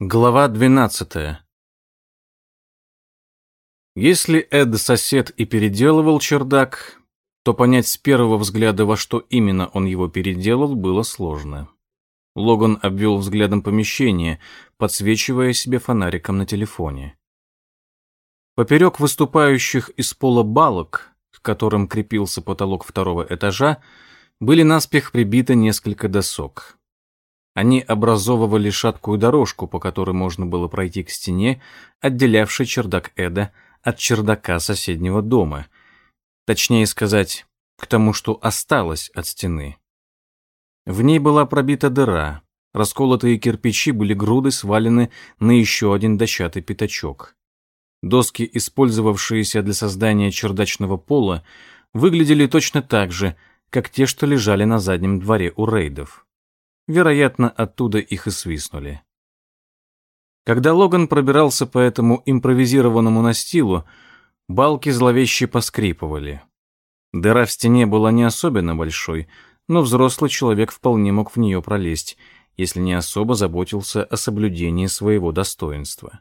Глава 12. Если Эд сосед и переделывал чердак, то понять с первого взгляда, во что именно он его переделал, было сложно. Логан обвел взглядом помещение, подсвечивая себе фонариком на телефоне. Поперек выступающих из пола балок, к которым крепился потолок второго этажа, были наспех прибиты несколько досок. Они образовывали шаткую дорожку, по которой можно было пройти к стене, отделявшей чердак Эда от чердака соседнего дома. Точнее сказать, к тому, что осталось от стены. В ней была пробита дыра, расколотые кирпичи были груды свалены на еще один дощатый пятачок. Доски, использовавшиеся для создания чердачного пола, выглядели точно так же, как те, что лежали на заднем дворе у рейдов. Вероятно, оттуда их и свистнули. Когда Логан пробирался по этому импровизированному настилу, балки зловеще поскрипывали. Дыра в стене была не особенно большой, но взрослый человек вполне мог в нее пролезть, если не особо заботился о соблюдении своего достоинства.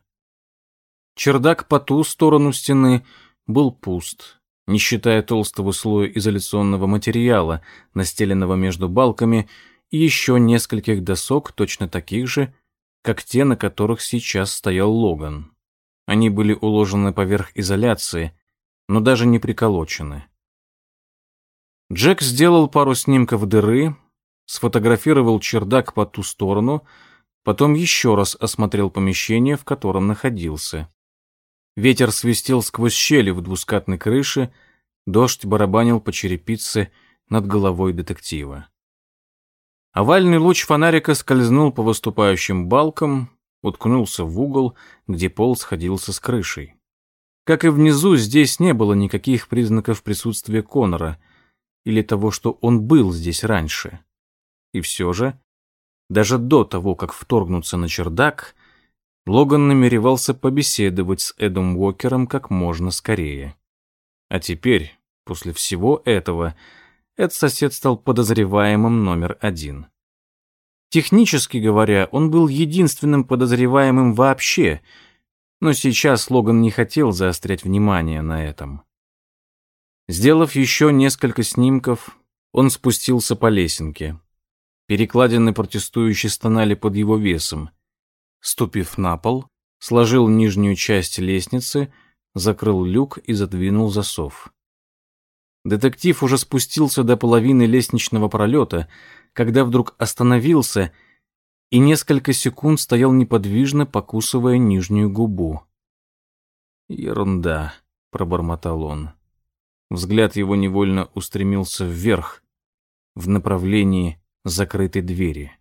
Чердак по ту сторону стены был пуст, не считая толстого слоя изоляционного материала, настеленного между балками, и еще нескольких досок, точно таких же, как те, на которых сейчас стоял Логан. Они были уложены поверх изоляции, но даже не приколочены. Джек сделал пару снимков дыры, сфотографировал чердак по ту сторону, потом еще раз осмотрел помещение, в котором находился. Ветер свистел сквозь щели в двускатной крыше, дождь барабанил по черепице над головой детектива. Овальный луч фонарика скользнул по выступающим балкам, уткнулся в угол, где пол сходился с крышей. Как и внизу, здесь не было никаких признаков присутствия Конора или того, что он был здесь раньше. И все же, даже до того, как вторгнуться на чердак, Логан намеревался побеседовать с Эдом Уокером как можно скорее. А теперь, после всего этого, этот сосед стал подозреваемым номер один. Технически говоря, он был единственным подозреваемым вообще, но сейчас Логан не хотел заострять внимание на этом. Сделав еще несколько снимков, он спустился по лесенке. Перекладины протестующие стонали под его весом. Ступив на пол, сложил нижнюю часть лестницы, закрыл люк и задвинул засов. Детектив уже спустился до половины лестничного пролета, когда вдруг остановился и несколько секунд стоял неподвижно, покусывая нижнюю губу. «Ерунда», — пробормотал он. Взгляд его невольно устремился вверх, в направлении закрытой двери.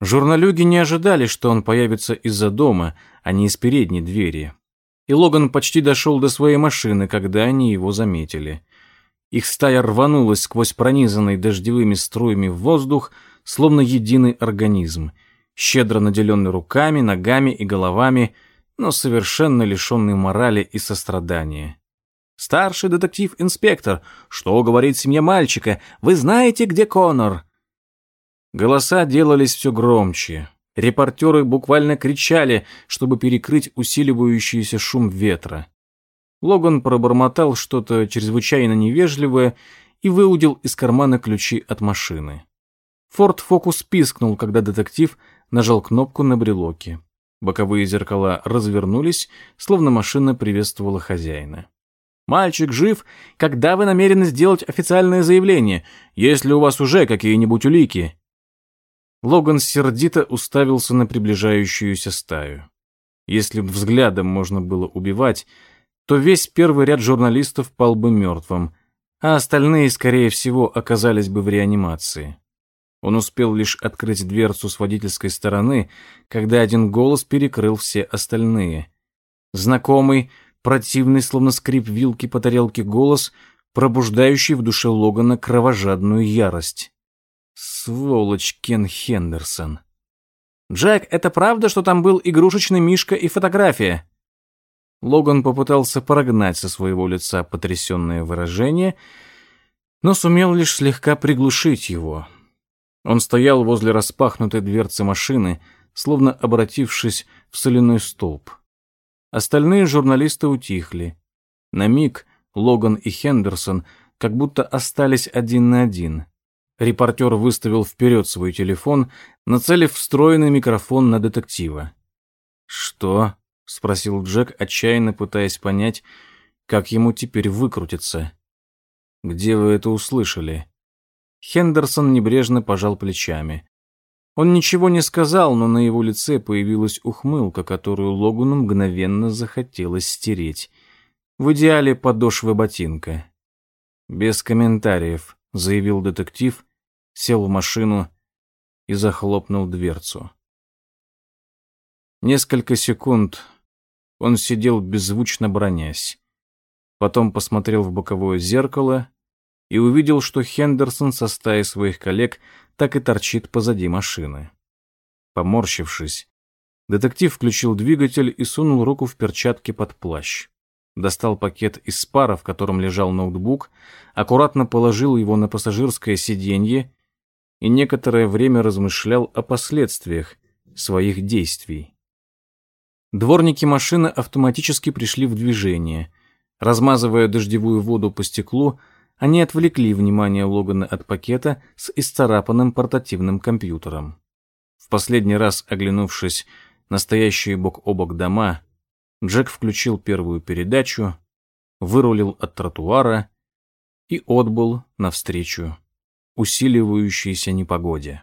Журналюги не ожидали, что он появится из-за дома, а не из передней двери и Логан почти дошел до своей машины, когда они его заметили. Их стая рванулась сквозь пронизанный дождевыми струями в воздух, словно единый организм, щедро наделенный руками, ногами и головами, но совершенно лишенный морали и сострадания. «Старший детектив-инспектор, что говорит семья мальчика? Вы знаете, где Конор?» Голоса делались все громче. Репортеры буквально кричали, чтобы перекрыть усиливающийся шум ветра. Логан пробормотал что-то чрезвычайно невежливое и выудил из кармана ключи от машины. Форд Фокус пискнул, когда детектив нажал кнопку на брелоке. Боковые зеркала развернулись, словно машина приветствовала хозяина. «Мальчик жив? Когда вы намерены сделать официальное заявление? Есть ли у вас уже какие-нибудь улики?» Логан сердито уставился на приближающуюся стаю. Если бы взглядом можно было убивать, то весь первый ряд журналистов пал бы мертвым, а остальные, скорее всего, оказались бы в реанимации. Он успел лишь открыть дверцу с водительской стороны, когда один голос перекрыл все остальные. Знакомый, противный, словно скрип вилки по тарелке голос, пробуждающий в душе Логана кровожадную ярость. Сволочь Кен Хендерсон. «Джек, это правда, что там был игрушечный мишка и фотография?» Логан попытался прогнать со своего лица потрясенное выражение, но сумел лишь слегка приглушить его. Он стоял возле распахнутой дверцы машины, словно обратившись в соляной столб. Остальные журналисты утихли. На миг Логан и Хендерсон как будто остались один на один. Репортер выставил вперед свой телефон, нацелив встроенный микрофон на детектива. «Что?» — спросил Джек, отчаянно пытаясь понять, как ему теперь выкрутиться. «Где вы это услышали?» Хендерсон небрежно пожал плечами. Он ничего не сказал, но на его лице появилась ухмылка, которую Логану мгновенно захотелось стереть. В идеале подошвы ботинка. «Без комментариев», — заявил детектив, сел в машину и захлопнул дверцу. Несколько секунд он сидел беззвучно бронясь. Потом посмотрел в боковое зеркало и увидел, что Хендерсон со стаей своих коллег так и торчит позади машины. Поморщившись, детектив включил двигатель и сунул руку в перчатки под плащ. Достал пакет из пара, в котором лежал ноутбук, аккуратно положил его на пассажирское сиденье и некоторое время размышлял о последствиях своих действий. Дворники машины автоматически пришли в движение. Размазывая дождевую воду по стеклу, они отвлекли внимание Логана от пакета с исцарапанным портативным компьютером. В последний раз оглянувшись на стоящие бок о бок дома, Джек включил первую передачу, вырулил от тротуара и отбыл навстречу усиливающейся непогоде.